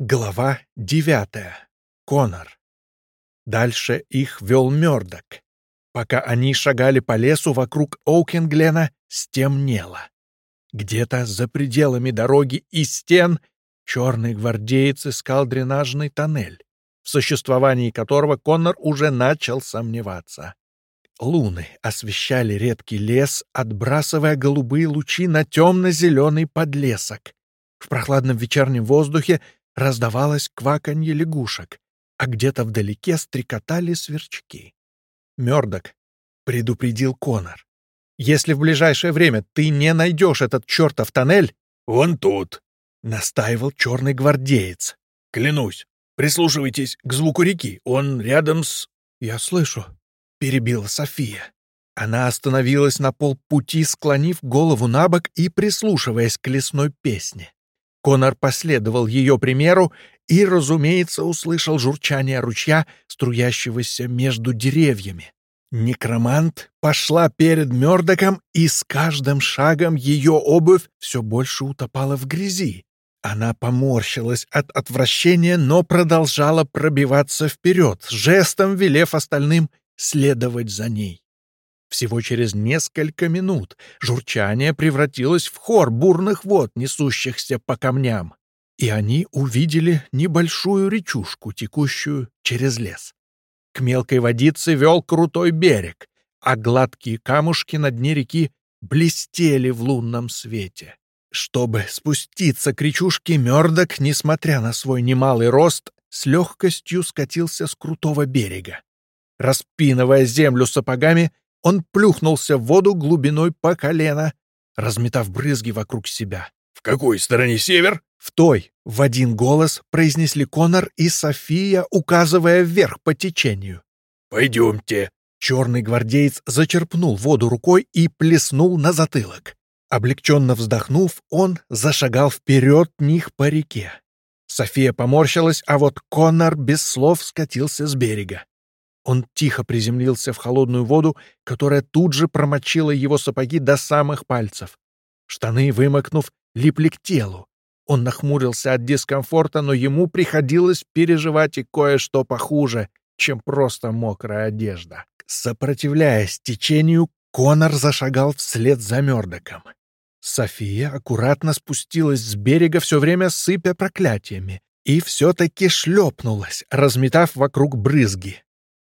Глава девятая. Конор. Дальше их вел Мёрдок. Пока они шагали по лесу вокруг Оукенглена, стемнело. Где-то за пределами дороги и стен черный гвардеец искал дренажный тоннель, в существовании которого Коннор уже начал сомневаться. Луны освещали редкий лес, отбрасывая голубые лучи на темно-зеленый подлесок. В прохладном вечернем воздухе раздавалось кваканье лягушек, а где-то вдалеке стрекотали сверчки. Мёрдок предупредил Конор. «Если в ближайшее время ты не найдешь этот чертов тоннель...» «Вон тут», — настаивал черный гвардеец. «Клянусь, прислушивайтесь к звуку реки, он рядом с...» «Я слышу», — перебила София. Она остановилась на полпути, склонив голову на бок и прислушиваясь к лесной песне. Конор последовал ее примеру и, разумеется, услышал журчание ручья, струящегося между деревьями. Некромант пошла перед Мёрдоком, и с каждым шагом ее обувь все больше утопала в грязи. Она поморщилась от отвращения, но продолжала пробиваться вперед, жестом велев остальным следовать за ней. Всего через несколько минут журчание превратилось в хор бурных вод, несущихся по камням, и они увидели небольшую речушку, текущую через лес. К мелкой водице вел крутой берег, а гладкие камушки на дне реки блестели в лунном свете. Чтобы спуститься к речушке, Мёрдок, несмотря на свой немалый рост, с легкостью скатился с крутого берега. Распинывая землю сапогами, он плюхнулся в воду глубиной по колено, разметав брызги вокруг себя. «В какой стороне север?» «В той», — в один голос произнесли Конор и София, указывая вверх по течению. «Пойдемте». Черный гвардеец зачерпнул воду рукой и плеснул на затылок. Облегченно вздохнув, он зашагал вперед них по реке. София поморщилась, а вот Конор без слов скатился с берега. Он тихо приземлился в холодную воду, которая тут же промочила его сапоги до самых пальцев. Штаны, вымокнув, липли к телу. Он нахмурился от дискомфорта, но ему приходилось переживать и кое-что похуже, чем просто мокрая одежда. Сопротивляясь течению, Конор зашагал вслед за Мёрдоком. София аккуратно спустилась с берега, все время сыпя проклятиями, и все-таки шлепнулась, разметав вокруг брызги.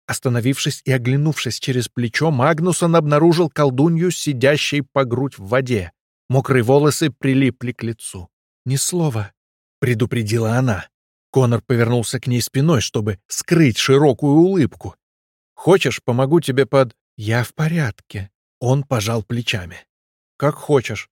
Остановившись и оглянувшись через плечо, Магнусон обнаружил колдунью, сидящей по грудь в воде. Мокрые волосы прилипли к лицу. «Ни слова», — предупредила она. Конор повернулся к ней спиной, чтобы скрыть широкую улыбку. «Хочешь, помогу тебе под...» «Я в порядке». Он пожал плечами. «Как хочешь».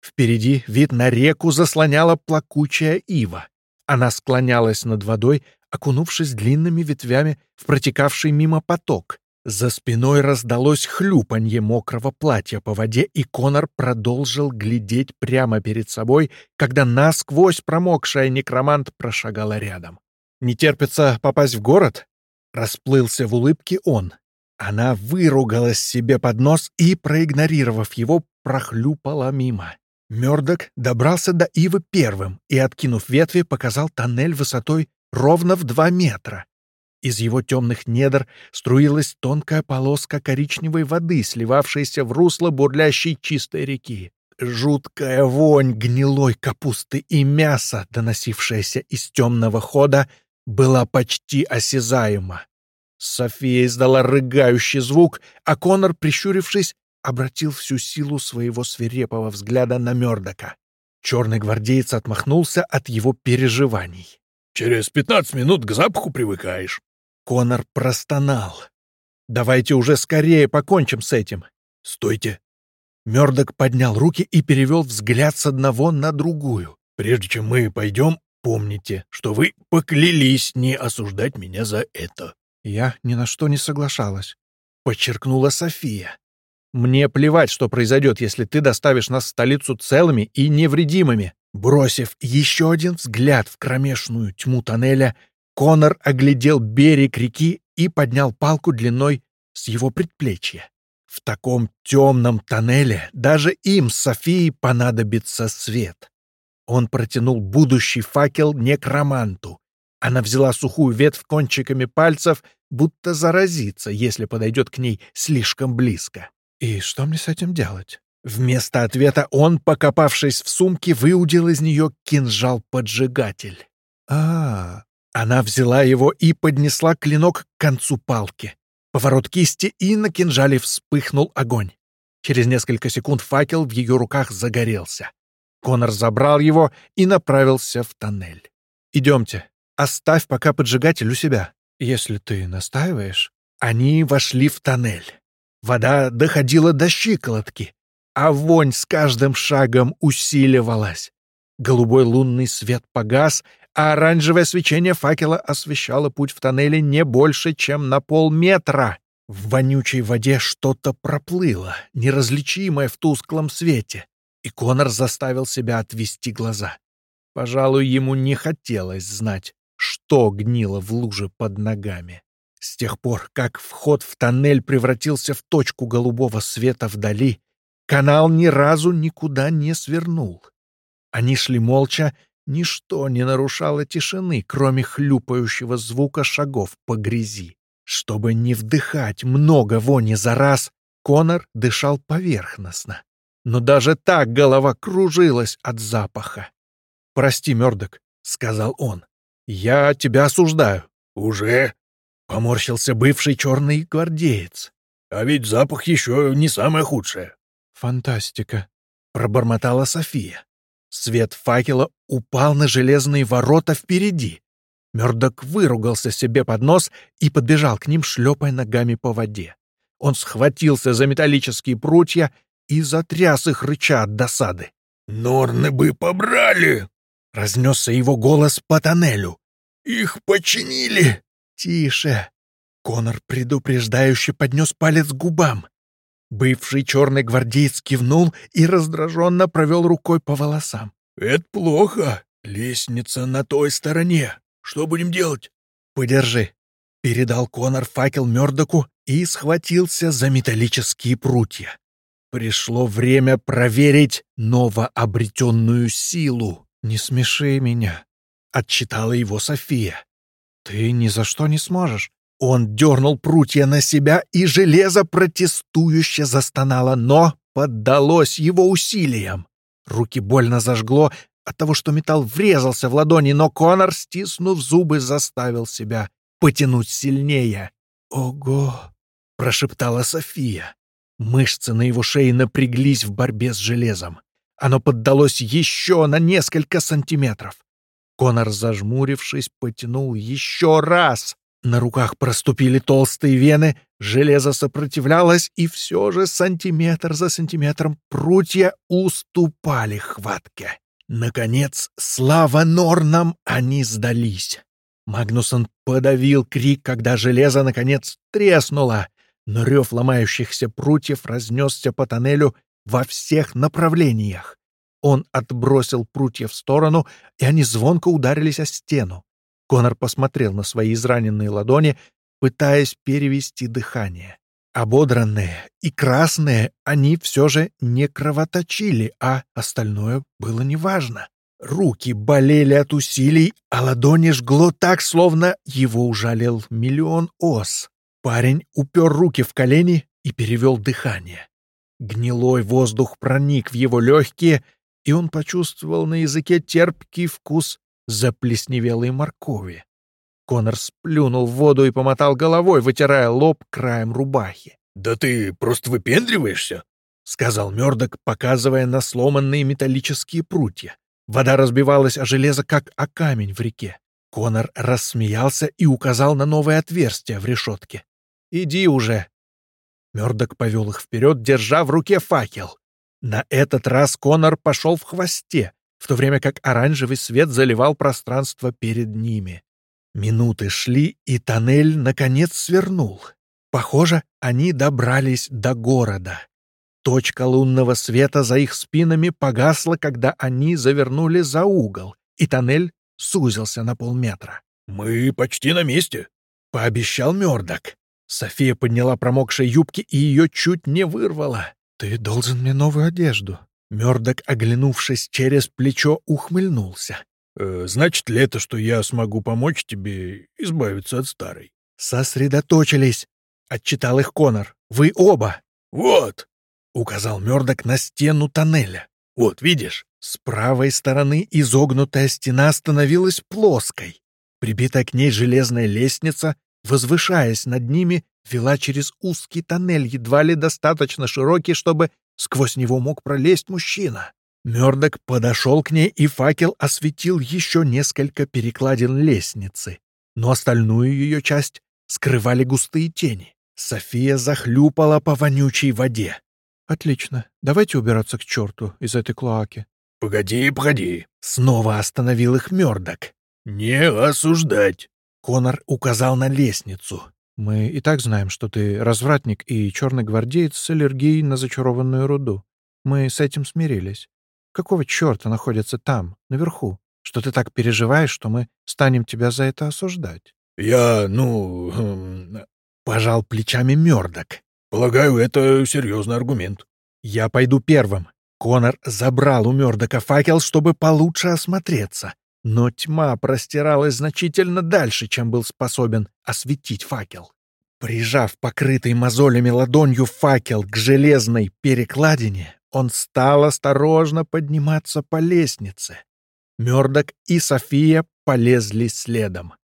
Впереди вид на реку заслоняла плакучая ива. Она склонялась над водой, окунувшись длинными ветвями в протекавший мимо поток. За спиной раздалось хлюпанье мокрого платья по воде, и Конор продолжил глядеть прямо перед собой, когда насквозь промокшая некромант прошагала рядом. «Не терпится попасть в город?» Расплылся в улыбке он. Она выругалась себе под нос и, проигнорировав его, прохлюпала мимо. Мёрдок добрался до Ивы первым и, откинув ветви, показал тоннель высотой ровно в два метра. Из его темных недр струилась тонкая полоска коричневой воды, сливавшаяся в русло бурлящей чистой реки. Жуткая вонь гнилой капусты и мяса, доносившаяся из темного хода, была почти осязаема. София издала рыгающий звук, а Конор, прищурившись, обратил всю силу своего свирепого взгляда на Мёрдока. Черный гвардеец отмахнулся от его переживаний. Через пятнадцать минут к запаху привыкаешь. Конор простонал. «Давайте уже скорее покончим с этим». «Стойте». Мёрдок поднял руки и перевел взгляд с одного на другую. «Прежде чем мы пойдем, помните, что вы поклялись не осуждать меня за это». «Я ни на что не соглашалась», — подчеркнула София. «Мне плевать, что произойдет, если ты доставишь нас в столицу целыми и невредимыми. Бросив еще один взгляд в кромешную тьму тоннеля, Конор оглядел берег реки и поднял палку длиной с его предплечья. В таком темном тоннеле даже им с Софией понадобится свет. Он протянул будущий факел некроманту. Она взяла сухую ветвь кончиками пальцев, будто заразиться, если подойдет к ней слишком близко. «И что мне с этим делать?» Вместо ответа он, покопавшись в сумке, выудил из нее кинжал-поджигатель. а, -а, -а. Она взяла его и поднесла клинок к концу палки. Поворот кисти, и на кинжале вспыхнул огонь. Через несколько секунд факел в ее руках загорелся. Конор забрал его и направился в тоннель. «Идемте. Оставь пока поджигатель у себя, если ты настаиваешь». Они вошли в тоннель. Вода доходила до щиколотки, а вонь с каждым шагом усиливалась. Голубой лунный свет погас, а оранжевое свечение факела освещало путь в тоннеле не больше, чем на полметра. В вонючей воде что-то проплыло, неразличимое в тусклом свете, и Конор заставил себя отвести глаза. Пожалуй, ему не хотелось знать, что гнило в луже под ногами. С тех пор, как вход в тоннель превратился в точку голубого света вдали, канал ни разу никуда не свернул. Они шли молча, ничто не нарушало тишины, кроме хлюпающего звука шагов по грязи. Чтобы не вдыхать много вони за раз, Конор дышал поверхностно. Но даже так голова кружилась от запаха. «Прости, Мёрдок», — сказал он. «Я тебя осуждаю». «Уже?» — поморщился бывший черный гвардеец. «А ведь запах еще не самое худшее». «Фантастика», — пробормотала София. Свет факела упал на железные ворота впереди. Мёрдок выругался себе под нос и подбежал к ним, шлепая ногами по воде. Он схватился за металлические прутья и затряс их, рыча от досады. «Норны бы побрали!» — разнесся его голос по тоннелю. «Их починили!» «Тише!» Конор предупреждающе поднес палец к губам. Бывший черный гвардеец кивнул и раздраженно провел рукой по волосам. «Это плохо. Лестница на той стороне. Что будем делать?» «Подержи», — передал Конор факел Мёрдоку и схватился за металлические прутья. Пришло время проверить новообретенную силу. «Не смеши меня», — отчитала его София. «Ты ни за что не сможешь». Он дернул прутья на себя, и железо протестующе застонало, но поддалось его усилиям. Руки больно зажгло, от того, что металл врезался в ладони, но Конор, стиснув зубы, заставил себя потянуть сильнее. «Ого!» — прошептала София. Мышцы на его шее напряглись в борьбе с железом. Оно поддалось еще на несколько сантиметров. Конор, зажмурившись, потянул еще раз. На руках проступили толстые вены, железо сопротивлялось, и все же сантиметр за сантиметром прутья уступали хватке. Наконец, слава Норнам, они сдались. Магнусон подавил крик, когда железо, наконец, треснуло, но рев ломающихся прутьев разнесся по тоннелю во всех направлениях. Он отбросил прутья в сторону, и они звонко ударились о стену. Конор посмотрел на свои израненные ладони, пытаясь перевести дыхание. Ободранные и красные они все же не кровоточили, а остальное было неважно. Руки болели от усилий, а ладони жгло так, словно его ужалил миллион ос. Парень упер руки в колени и перевел дыхание. Гнилой воздух проник в его легкие, и он почувствовал на языке терпкий вкус заплесневелой моркови. Конор сплюнул в воду и помотал головой, вытирая лоб краем рубахи. «Да ты просто выпендриваешься», — сказал Мёрдок, показывая на сломанные металлические прутья. Вода разбивалась о железо, как о камень в реке. Конор рассмеялся и указал на новое отверстие в решетке. «Иди уже!» Мёрдок повел их вперед, держа в руке факел. На этот раз Конор пошел в хвосте, в то время как оранжевый свет заливал пространство перед ними. Минуты шли, и тоннель, наконец, свернул. Похоже, они добрались до города. Точка лунного света за их спинами погасла, когда они завернули за угол, и тоннель сузился на полметра. «Мы почти на месте», — пообещал Мёрдок. София подняла промокшие юбки и ее чуть не вырвала. «Ты должен мне новую одежду», Мёрдок, оглянувшись через плечо, ухмыльнулся. «Э, «Значит ли это, что я смогу помочь тебе избавиться от старой?» «Сосредоточились!» — отчитал их Конор. «Вы оба!» «Вот!» — указал Мёрдок на стену тоннеля. «Вот, видишь?» С правой стороны изогнутая стена становилась плоской. Прибитая к ней железная лестница, возвышаясь над ними, вела через узкий тоннель, едва ли достаточно широкий, чтобы сквозь него мог пролезть мужчина. Мёрдок подошел к ней, и факел осветил еще несколько перекладин лестницы, но остальную ее часть скрывали густые тени. София захлюпала по вонючей воде. «Отлично. Давайте убираться к черту из этой клоаки». «Погоди, погоди». Снова остановил их Мёрдок. «Не осуждать». Конор указал на лестницу. «Мы и так знаем, что ты развратник и черный гвардеец с аллергией на зачарованную руду. Мы с этим смирились. Какого черта находится там, наверху, что ты так переживаешь, что мы станем тебя за это осуждать?» «Я, ну...» хм, Пожал плечами Мёрдок. «Полагаю, это серьезный аргумент». «Я пойду первым». Конор забрал у Мёрдока факел, чтобы получше осмотреться. Но тьма простиралась значительно дальше, чем был способен осветить факел. Прижав покрытый мозолями ладонью факел к железной перекладине, он стал осторожно подниматься по лестнице. Мёрдок и София полезли следом.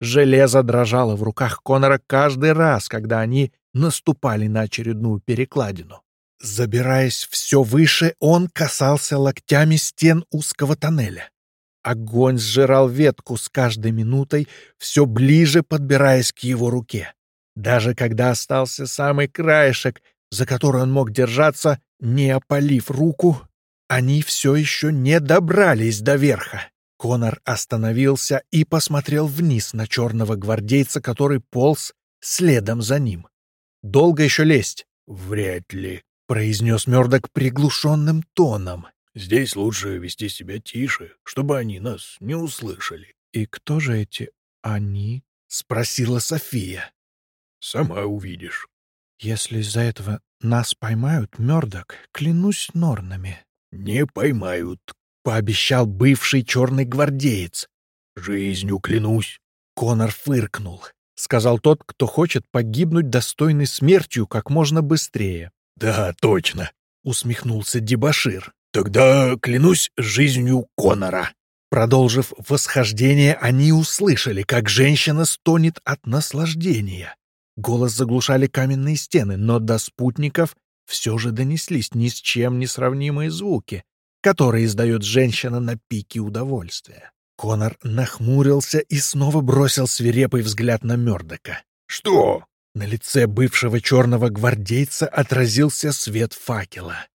Железо дрожало в руках Конора каждый раз, когда они наступали на очередную перекладину. Забираясь все выше, он касался локтями стен узкого тоннеля. Огонь сжирал ветку с каждой минутой, все ближе подбираясь к его руке. Даже когда остался самый краешек, за который он мог держаться, не опалив руку, они все еще не добрались до верха. Конор остановился и посмотрел вниз на черного гвардейца, который полз следом за ним. «Долго еще лезть?» «Вряд ли», — произнес Мёрдок приглушенным тоном. Здесь лучше вести себя тише, чтобы они нас не услышали. — И кто же эти «они»? — спросила София. — Сама увидишь. — Если из-за этого нас поймают, Мёрдок, клянусь норнами. — Не поймают, — пообещал бывший черный гвардеец. — Жизнью клянусь. Конор фыркнул. Сказал тот, кто хочет погибнуть достойной смертью как можно быстрее. — Да, точно, — усмехнулся Дебашир. «Тогда клянусь жизнью Конора». Продолжив восхождение, они услышали, как женщина стонет от наслаждения. Голос заглушали каменные стены, но до спутников все же донеслись ни с чем не сравнимые звуки, которые издает женщина на пике удовольствия. Конор нахмурился и снова бросил свирепый взгляд на Мёрдока. «Что?» На лице бывшего черного гвардейца отразился свет факела.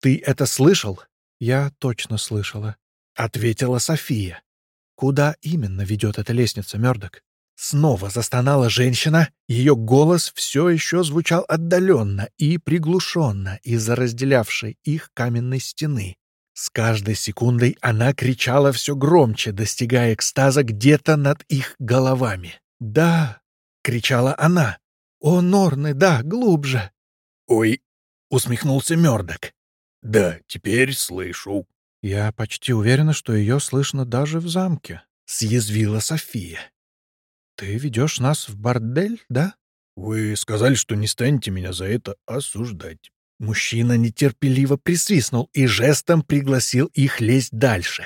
«Ты это слышал?» «Я точно слышала», — ответила София. «Куда именно ведет эта лестница, Мёрдок?» Снова застонала женщина, ее голос все еще звучал отдаленно и приглушенно из-за разделявшей их каменной стены. С каждой секундой она кричала все громче, достигая экстаза где-то над их головами. «Да!» — кричала она. «О, Норны, да, глубже!» «Ой!» — усмехнулся Мёрдок. «Да, теперь слышу». «Я почти уверена, что ее слышно даже в замке», — съязвила София. «Ты ведешь нас в бордель, да?» «Вы сказали, что не станете меня за это осуждать». Мужчина нетерпеливо присвистнул и жестом пригласил их лезть дальше.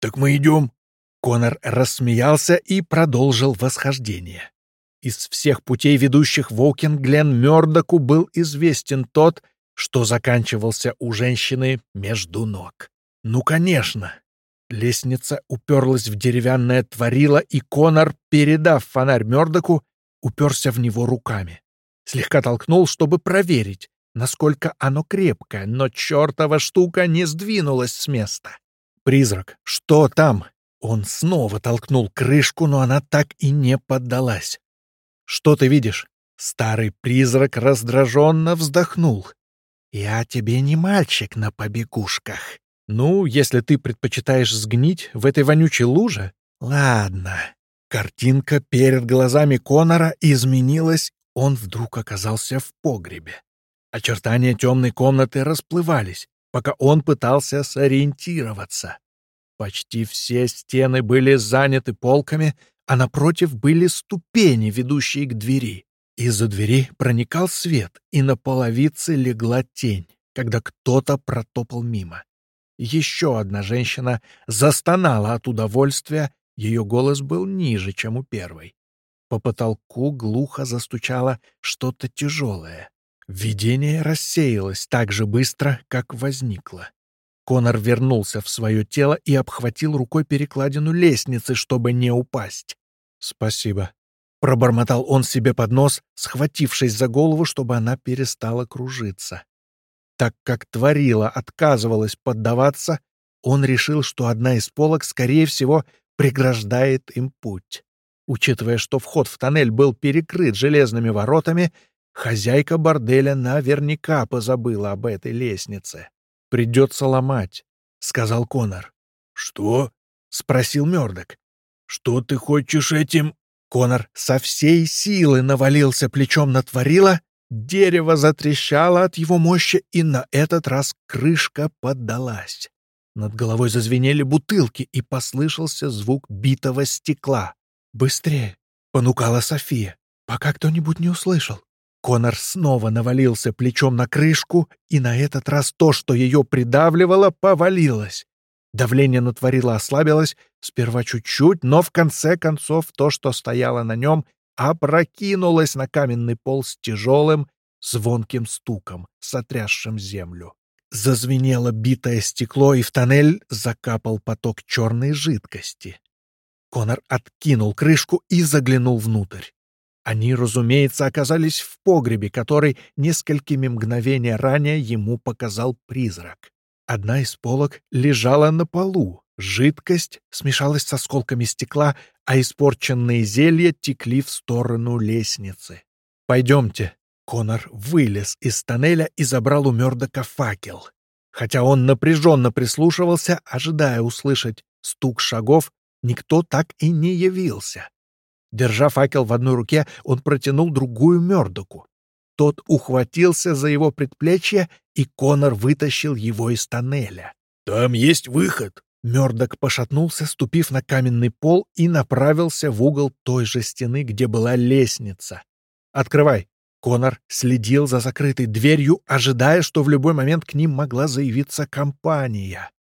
«Так мы идем?» Конор рассмеялся и продолжил восхождение. Из всех путей, ведущих в Оукинглен, Мёрдоку был известен тот, что заканчивался у женщины между ног. Ну, конечно. Лестница уперлась в деревянное творило, и Конор, передав фонарь Мёрдоку, уперся в него руками. Слегка толкнул, чтобы проверить, насколько оно крепкое, но чертова штука не сдвинулась с места. «Призрак, что там?» Он снова толкнул крышку, но она так и не поддалась. «Что ты видишь?» Старый призрак раздраженно вздохнул. «Я тебе не мальчик на побегушках. Ну, если ты предпочитаешь сгнить в этой вонючей луже, ладно». Картинка перед глазами Конора изменилась, он вдруг оказался в погребе. Очертания темной комнаты расплывались. пока он пытался сориентироваться. Почти все стены были заняты полками, а напротив были ступени, ведущие к двери. Из-за двери проникал свет, и на половице легла тень, когда кто-то протопал мимо. Еще одна женщина застонала от удовольствия, ее голос был ниже, чем у первой. По потолку глухо застучало что-то тяжелое. Видение рассеялось так же быстро, как возникло. Конор вернулся в свое тело и обхватил рукой перекладину лестницы, чтобы не упасть. «Спасибо», — пробормотал он себе под нос, схватившись за голову, чтобы она перестала кружиться. Так как Творила отказывалась поддаваться, он решил, что одна из полок, скорее всего, преграждает им путь. Учитывая, что вход в тоннель был перекрыт железными воротами, хозяйка борделя наверняка позабыла об этой лестнице. «Придется ломать», — сказал Конор. «Что?» — спросил Мёрдок. «Что ты хочешь этим?» Конор со всей силы навалился плечом на Творила, дерево затрещало от его мощи, и на этот раз крышка поддалась. Над головой зазвенели бутылки, и послышался звук битого стекла. «Быстрее!» — понукала София, пока кто-нибудь не услышал. Конор снова навалился плечом на крышку, и на этот раз то, что ее придавливало, повалилось. Давление на Творила ослабилось, сперва чуть-чуть, но в конце концов то, что стояло на нем, опрокинулось на каменный пол с тяжелым, звонким стуком, сотрясшим землю. Зазвенело битое стекло, и в тоннель закапал поток черной жидкости. Конор откинул крышку и заглянул внутрь. Они, разумеется, оказались в погребе, который несколькими мгновения ранее ему показал призрак. Одна из полок лежала на полу, жидкость смешалась с осколками стекла, а испорченные зелья текли в сторону лестницы. «Пойдемте». Конор вылез из тоннеля и забрал у Мёрдока факел. Хотя он напряженно прислушивался, ожидая услышать стук шагов, никто так и не явился. Держа факел в одной руке, он протянул другую Мёрдоку. Тот ухватился за его предплечье, и Конор вытащил его из тоннеля. «Там есть выход!» Мёрдок пошатнулся, ступив на каменный пол, и направился в угол той же стены, где была лестница. «Открывай!» Конор следил за закрытой дверью, ожидая, что в любой момент к ним могла заявиться компания.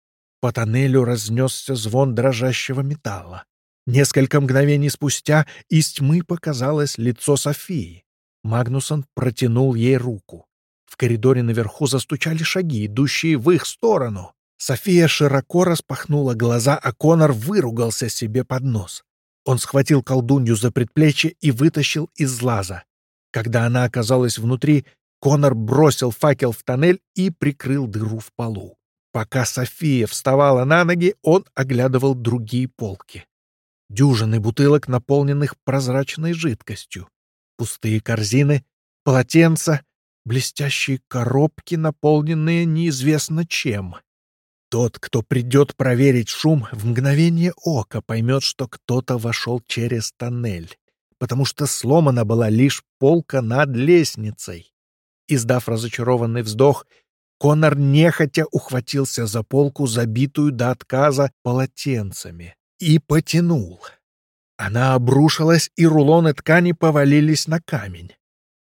По тоннелю разнесся звон дрожащего металла. Несколько мгновений спустя из тьмы показалось лицо Софии. Магнусон протянул ей руку. В коридоре наверху застучали шаги, идущие в их сторону. София широко распахнула глаза, а Конор выругался себе под нос. Он схватил колдунью за предплечье и вытащил из лаза. Когда она оказалась внутри, Конор бросил факел в тоннель и прикрыл дыру в полу. Пока София вставала на ноги, он оглядывал другие полки дюжины бутылок, наполненных прозрачной жидкостью, пустые корзины, полотенца, блестящие коробки, наполненные неизвестно чем. Тот, кто придет проверить шум, в мгновение ока поймет, что кто-то вошел через тоннель, потому что сломана была лишь полка над лестницей. Издав разочарованный вздох, Конор нехотя ухватился за полку, забитую до отказа полотенцами и потянул. Она обрушилась, и рулоны ткани повалились на камень.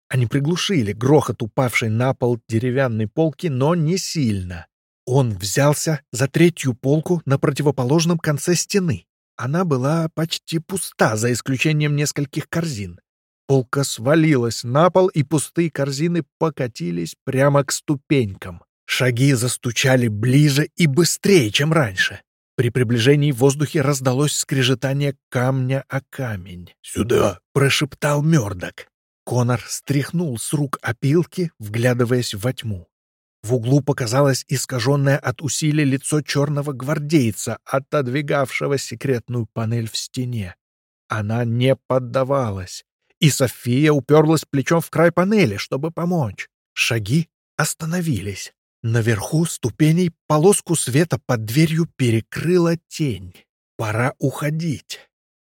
Они приглушили грохот упавшей на пол деревянной полки, но не сильно. Он взялся за третью полку на противоположном конце стены. Она была почти пуста, за исключением нескольких корзин. Полка свалилась на пол, и пустые корзины покатились прямо к ступенькам. Шаги застучали ближе и быстрее, чем раньше. При приближении в воздухе раздалось скрежетание камня о камень. «Сюда!» — прошептал Мёрдок. Конор стряхнул с рук опилки, вглядываясь во тьму. В углу показалось искаженное от усилия лицо черного гвардейца, отодвигавшего секретную панель в стене. Она не поддавалась, и София уперлась плечом в край панели, чтобы помочь. Шаги остановились. Наверху ступеней полоску света под дверью перекрыла тень. Пора уходить.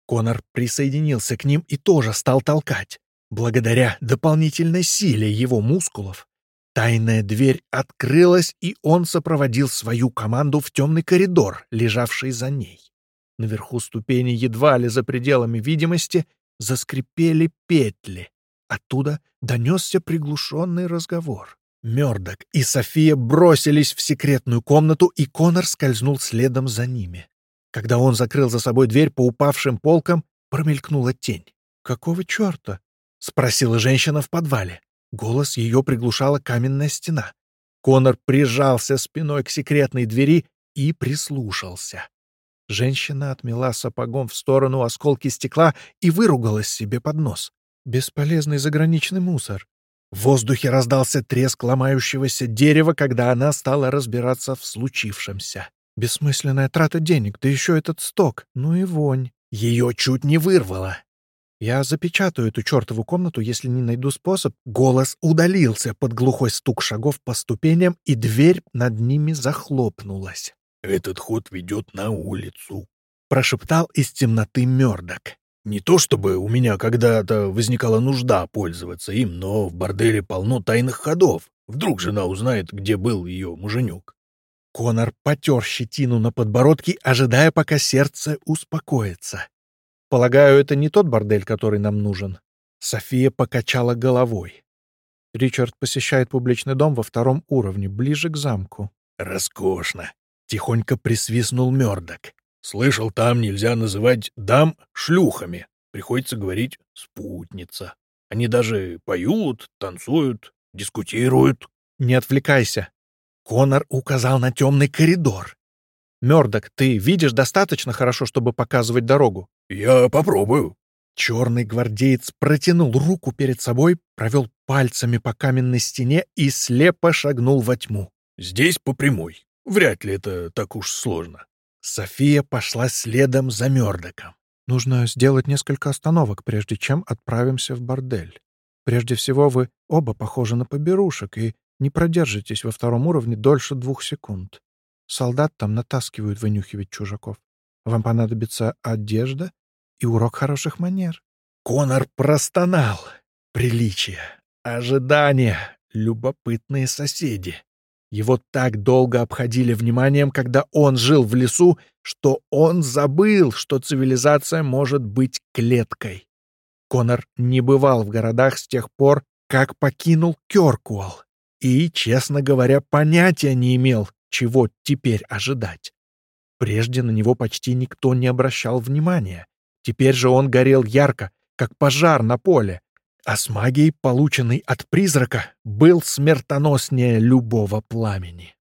Конор присоединился к ним и тоже стал толкать. Благодаря дополнительной силе его мускулов Тайная дверь открылась, и он сопроводил свою команду в темный коридор, лежавший за ней. Наверху ступени, едва ли за пределами видимости, заскрипели петли. Оттуда донесся приглушенный разговор. Мёрдок и София бросились в секретную комнату, и Конор скользнул следом за ними. Когда он закрыл за собой дверь по упавшим полкам, промелькнула тень. «Какого черта?» — спросила женщина в подвале. Голос ее приглушала каменная стена. Конор прижался спиной к секретной двери и прислушался. Женщина отмела сапогом в сторону осколки стекла и выругалась себе под нос. «Бесполезный заграничный мусор». В воздухе раздался треск ломающегося дерева, когда она стала разбираться в случившемся. Бессмысленная трата денег, да еще этот сток, ну и вонь. Ее чуть не вырвало. Я запечатаю эту чертову комнату, если не найду способ. Голос удалился под глухой стук шагов по ступеням, и дверь над ними захлопнулась. «Этот ход ведет на улицу», — прошептал из темноты Мёрдок. «Не то чтобы у меня когда-то возникала нужда пользоваться им, но в борделе полно тайных ходов. Вдруг жена узнает, где был ее муженек». Конор потер щетину на подбородке, ожидая, пока сердце успокоится. «Полагаю, это не тот бордель, который нам нужен?» София покачала головой. Ричард посещает публичный дом во втором уровне, ближе к замку. «Роскошно!» Тихонько присвистнул Мёрдок. «Слышал, там нельзя называть дам шлюхами. Приходится говорить «спутница». Они даже поют, танцуют, дискутируют». «Не отвлекайся». Конор указал на темный коридор. «Мёрдок, ты видишь достаточно хорошо, чтобы показывать дорогу?» «Я попробую». Черный гвардеец протянул руку перед собой, провел пальцами по каменной стене и слепо шагнул во тьму. «Здесь по прямой. Вряд ли это так уж сложно. София пошла следом за Мёрдоком. Нужно сделать несколько остановок, прежде чем отправимся в бордель. Прежде всего, вы оба похожи на поберушек и не продержитесь во втором уровне дольше двух секунд. Солдат там натаскивают вынюхивать чужаков. Вам понадобится одежда и урок хороших манер. Конор простонал. Приличие, ожидание, любопытные соседи. Его так долго обходили вниманием, когда он жил в лесу, что он забыл, что цивилизация может быть клеткой. Конор не бывал в городах с тех пор, как покинул Кёркуэлл, и, честно говоря, понятия не имел, чего теперь ожидать. Прежде на него почти никто не обращал внимания. Теперь же он горел ярко, как пожар на поле, а с магией, полученной от призрака, был смертоноснее любого пламени.